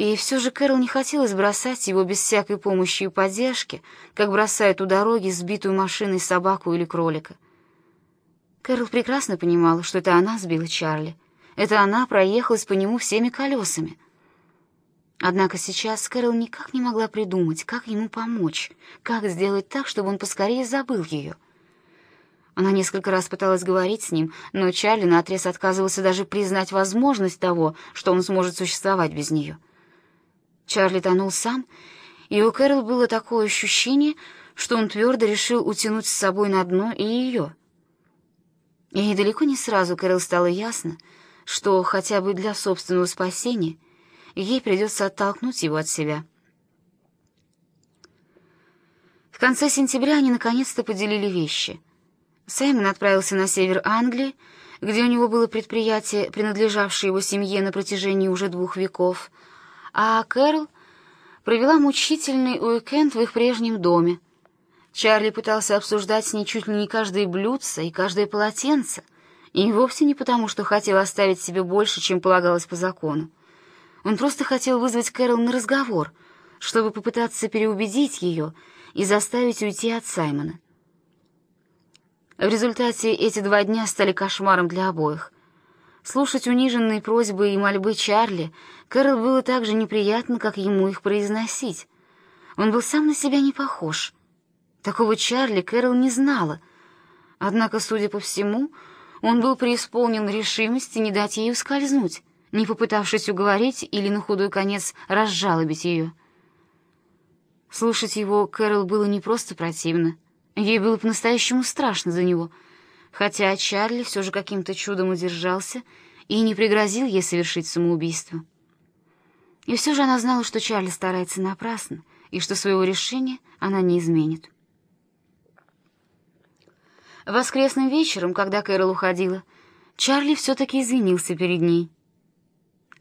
И все же Кэрол не хотелось бросать его без всякой помощи и поддержки, как бросают у дороги сбитую машиной собаку или кролика. Кэрол прекрасно понимала, что это она сбила Чарли. Это она проехалась по нему всеми колесами. Однако сейчас Кэрол никак не могла придумать, как ему помочь, как сделать так, чтобы он поскорее забыл ее. Она несколько раз пыталась говорить с ним, но Чарли наотрез отказывался даже признать возможность того, что он сможет существовать без нее. Чарли тонул сам, и у Кэрол было такое ощущение, что он твердо решил утянуть с собой на дно и ее. И далеко не сразу Кэрол стало ясно, что хотя бы для собственного спасения ей придется оттолкнуть его от себя. В конце сентября они наконец-то поделили вещи. Саймон отправился на север Англии, где у него было предприятие, принадлежавшее его семье на протяжении уже двух веков — а Кэрол провела мучительный уикенд в их прежнем доме. Чарли пытался обсуждать с ней чуть ли не каждое блюдце и каждое полотенце, и вовсе не потому, что хотел оставить себе больше, чем полагалось по закону. Он просто хотел вызвать Кэрол на разговор, чтобы попытаться переубедить ее и заставить уйти от Саймона. В результате эти два дня стали кошмаром для обоих — Слушать униженные просьбы и мольбы Чарли Кэрол было так же неприятно, как ему их произносить. Он был сам на себя не похож. Такого Чарли Кэрол не знала. Однако, судя по всему, он был преисполнен решимости не дать ей ускользнуть, не попытавшись уговорить или на худой конец разжалобить ее. Слушать его Кэрол было не просто противно. Ей было по-настоящему страшно за него — хотя Чарли все же каким-то чудом удержался и не пригрозил ей совершить самоубийство. И все же она знала, что Чарли старается напрасно, и что своего решения она не изменит. Воскресным вечером, когда Кэрол уходила, Чарли все-таки извинился перед ней.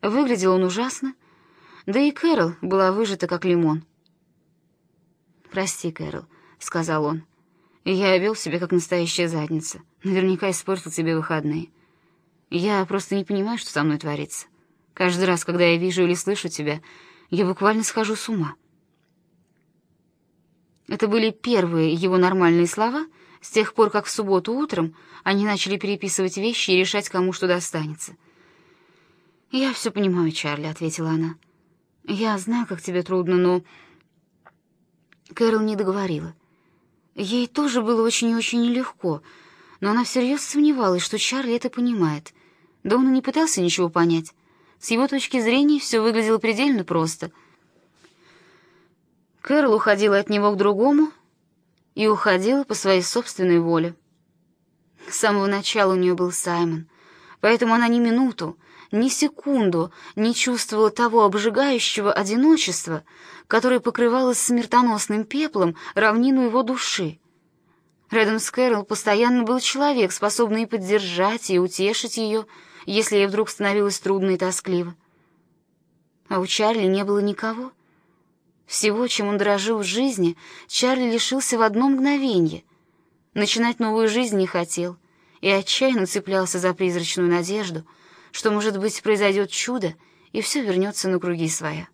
Выглядел он ужасно, да и Кэрол была выжата, как лимон. «Прости, Кэрол», — сказал он. «Я вел себя, как настоящая задница. Наверняка испортил тебе выходные. Я просто не понимаю, что со мной творится. Каждый раз, когда я вижу или слышу тебя, я буквально схожу с ума. Это были первые его нормальные слова с тех пор, как в субботу утром они начали переписывать вещи и решать, кому что достанется. «Я все понимаю, Чарли», — ответила она. «Я знаю, как тебе трудно, но...» Кэрол не договорила. Ей тоже было очень и очень нелегко — но она всерьез сомневалась, что Чарли это понимает. Да он и не пытался ничего понять. С его точки зрения все выглядело предельно просто. Кэрол уходила от него к другому и уходила по своей собственной воле. С самого начала у нее был Саймон, поэтому она ни минуту, ни секунду не чувствовала того обжигающего одиночества, которое покрывало смертоносным пеплом равнину его души. Рядом с Кэрол постоянно был человек, способный поддержать, и утешить ее, если ей вдруг становилось трудно и тоскливо. А у Чарли не было никого. Всего, чем он дорожил в жизни, Чарли лишился в одно мгновенье. Начинать новую жизнь не хотел и отчаянно цеплялся за призрачную надежду, что, может быть, произойдет чудо, и все вернется на круги своя.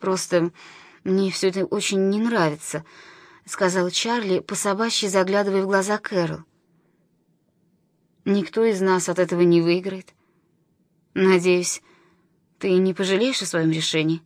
«Просто мне все это очень не нравится», — сказал Чарли, по собачьи заглядывая в глаза Кэрол. «Никто из нас от этого не выиграет. Надеюсь, ты не пожалеешь о своем решении?»